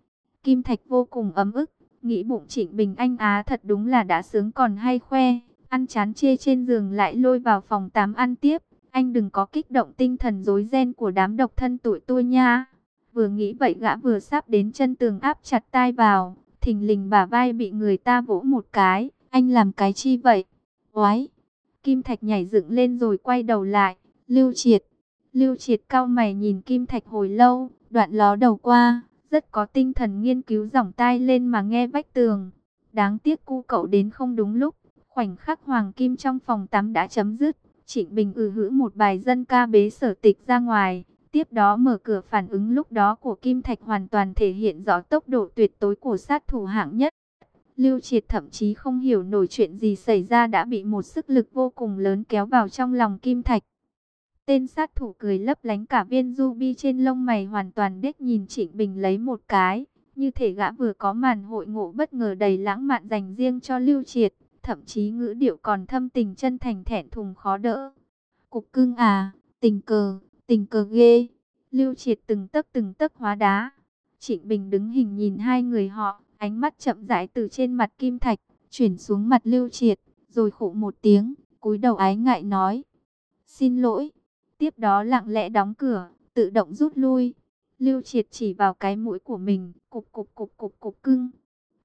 Kim thạch vô cùng ấm ức, nghĩ bụng Trịnh Bình Anh Á thật đúng là đã sướng còn hay khoe, ăn chán chê trên giường lại lôi vào phòng tắm ăn tiếp. Anh đừng có kích động tinh thần rối ren của đám độc thân tuổi tôi nha. Vừa nghĩ vậy gã vừa sắp đến chân tường áp chặt tai vào. Thình lình bả vai bị người ta vỗ một cái. Anh làm cái chi vậy? Oái! Kim Thạch nhảy dựng lên rồi quay đầu lại. Lưu triệt! Lưu triệt cao mày nhìn Kim Thạch hồi lâu. Đoạn ló đầu qua. Rất có tinh thần nghiên cứu dòng tai lên mà nghe vách tường. Đáng tiếc cu cậu đến không đúng lúc. Khoảnh khắc Hoàng Kim trong phòng tắm đã chấm dứt. Trịnh Bình ừ hữ một bài dân ca bế sở tịch ra ngoài. Tiếp đó mở cửa phản ứng lúc đó của Kim Thạch hoàn toàn thể hiện rõ tốc độ tuyệt tối của sát thủ hạng nhất. Lưu Triệt thậm chí không hiểu nổi chuyện gì xảy ra đã bị một sức lực vô cùng lớn kéo vào trong lòng Kim Thạch. Tên sát thủ cười lấp lánh cả viên ruby trên lông mày hoàn toàn đếch nhìn Trịnh Bình lấy một cái. Như thể gã vừa có màn hội ngộ bất ngờ đầy lãng mạn dành riêng cho Lưu Triệt thậm chí ngữ điệu còn thâm tình chân thành thẹn thùng khó đỡ. Cục cưng à, tình cờ, tình cờ ghê. Lưu triệt từng tấc từng tấc hóa đá. Trịnh Bình đứng hình nhìn hai người họ, ánh mắt chậm rãi từ trên mặt kim thạch, chuyển xuống mặt lưu triệt, rồi khụ một tiếng, cúi đầu ái ngại nói. Xin lỗi. Tiếp đó lặng lẽ đóng cửa, tự động rút lui. Lưu triệt chỉ vào cái mũi của mình, cục cục cục cục cục cưng.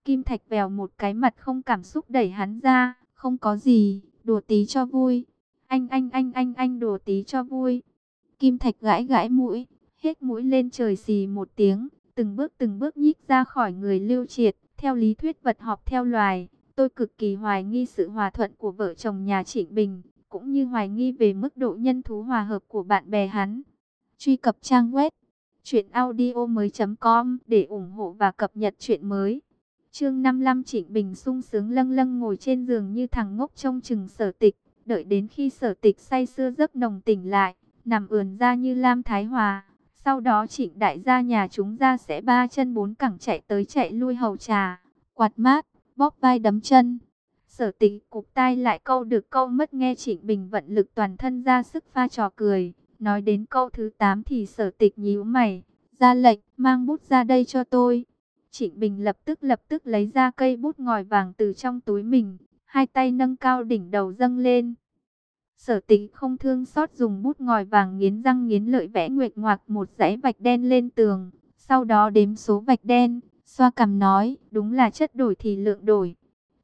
Kim Thạch vèo một cái mặt không cảm xúc đẩy hắn ra, không có gì, đùa tí cho vui. Anh anh anh anh anh đùa tí cho vui. Kim Thạch gãi gãi mũi, hết mũi lên trời xì một tiếng, từng bước từng bước nhích ra khỏi người lưu triệt. Theo lý thuyết vật họp theo loài, tôi cực kỳ hoài nghi sự hòa thuận của vợ chồng nhà Trịnh Bình, cũng như hoài nghi về mức độ nhân thú hòa hợp của bạn bè hắn. Truy cập trang web chuyệnaudio mới com để ủng hộ và cập nhật chuyện mới. Chương 55 Trịnh Bình sung sướng lâng lâng ngồi trên giường như thằng ngốc trông chừng sở tịch, đợi đến khi sở tịch say sưa giấc nồng tỉnh lại, nằm ườn ra như Lam Thái Hòa. Sau đó trịnh đại gia nhà chúng ra sẽ ba chân bốn cẳng chạy tới chạy lui hầu trà, quạt mát, bóp vai đấm chân. Sở tịch cục tai lại câu được câu mất nghe trịnh bình vận lực toàn thân ra sức pha trò cười. Nói đến câu thứ 8 thì sở tịch nhíu mày, ra lệnh, mang bút ra đây cho tôi. Trịnh Bình lập tức lập tức lấy ra cây bút ngòi vàng từ trong túi mình, hai tay nâng cao đỉnh đầu dâng lên. Sở tính không thương xót dùng bút ngòi vàng nghiến răng nghiến lợi vẽ nguyệt ngoạc một dãy vạch đen lên tường, sau đó đếm số vạch đen, xoa cằm nói, đúng là chất đổi thì lượng đổi.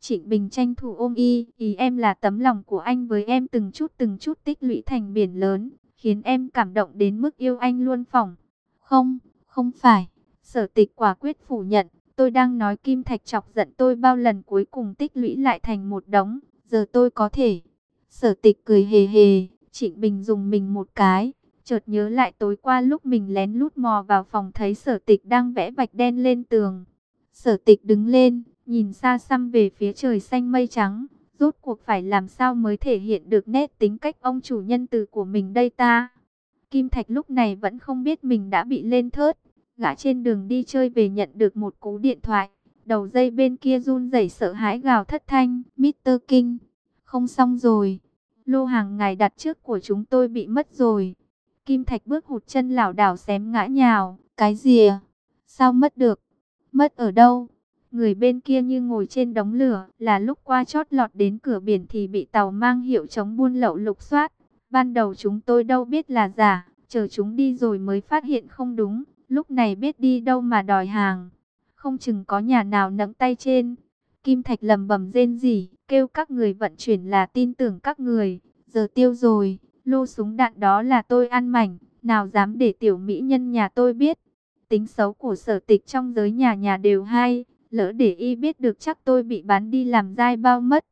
Trịnh Bình tranh thủ ôm y, ý em là tấm lòng của anh với em từng chút từng chút tích lũy thành biển lớn, khiến em cảm động đến mức yêu anh luôn phỏng. Không, không phải. Sở tịch quả quyết phủ nhận, tôi đang nói Kim Thạch chọc giận tôi bao lần cuối cùng tích lũy lại thành một đống, giờ tôi có thể. Sở tịch cười hề hề, Trịnh Bình dùng mình một cái, chợt nhớ lại tối qua lúc mình lén lút mò vào phòng thấy sở tịch đang vẽ vạch đen lên tường. Sở tịch đứng lên, nhìn xa xăm về phía trời xanh mây trắng, rốt cuộc phải làm sao mới thể hiện được nét tính cách ông chủ nhân từ của mình đây ta. Kim Thạch lúc này vẫn không biết mình đã bị lên thớt, Gã trên đường đi chơi về nhận được một cú điện thoại. Đầu dây bên kia run rẩy sợ hãi gào thất thanh. Mr. King, không xong rồi. Lô hàng ngày đặt trước của chúng tôi bị mất rồi. Kim Thạch bước hụt chân lảo đảo xém ngã nhào. Cái gì à? Sao mất được? Mất ở đâu? Người bên kia như ngồi trên đống lửa, là lúc qua chót lọt đến cửa biển thì bị tàu mang hiệu chống buôn lậu lục soát. Ban đầu chúng tôi đâu biết là giả, chờ chúng đi rồi mới phát hiện không đúng. Lúc này biết đi đâu mà đòi hàng. Không chừng có nhà nào nẫng tay trên. Kim Thạch lầm bầm rên rỉ, kêu các người vận chuyển là tin tưởng các người. Giờ tiêu rồi, lô súng đạn đó là tôi ăn mảnh, nào dám để tiểu mỹ nhân nhà tôi biết. Tính xấu của sở tịch trong giới nhà nhà đều hay, lỡ để y biết được chắc tôi bị bán đi làm dai bao mất.